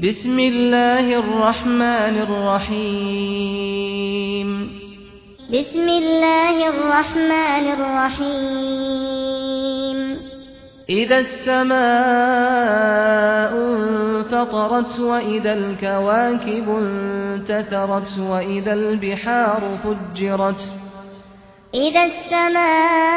بسم الله الرحمن الرحيم بسم الله الرحمن الرحيم إذا السماء فطرت وإذا الكواكب انتثرت وإذا البحار فجرت إذا السماء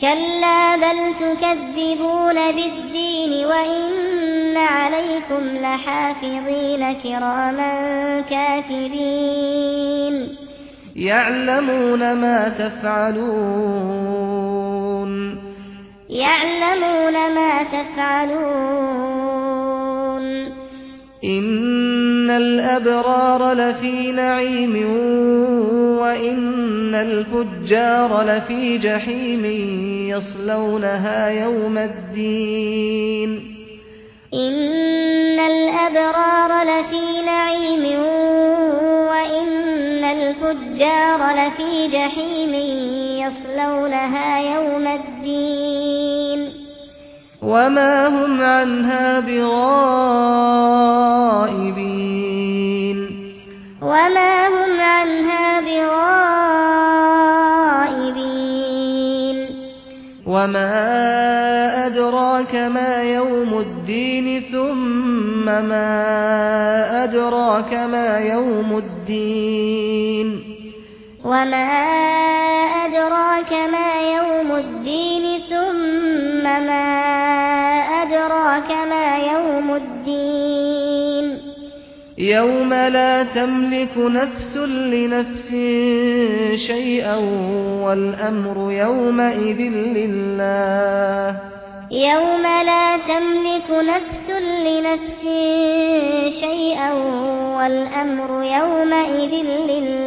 كلا بل تكذبون بالدين وإن عليكم لحافظين كراما كافرين يعلمون ما تفعلون يعلمون ما تفعلون إن الأبرار لفي نعيم وإن إن الفجار لفي جحيم يصلونها يوم الدين إن الأبرار لفي نعيم وإن الفجار لفي جحيم يصلونها يوم الدين وما هم عنها بغائبين وما وما أدراك ما يوم الدين ثم ما أدراك ما يوم الدين وما أدراك ما يوم الدين ثم ما أدراك ما يوم الدين يوم لا تملك نفس لنفس شيئا والأمر يومئذ لله يوم لا تملك نفس لنفس شيئا والأمر يومئذ لله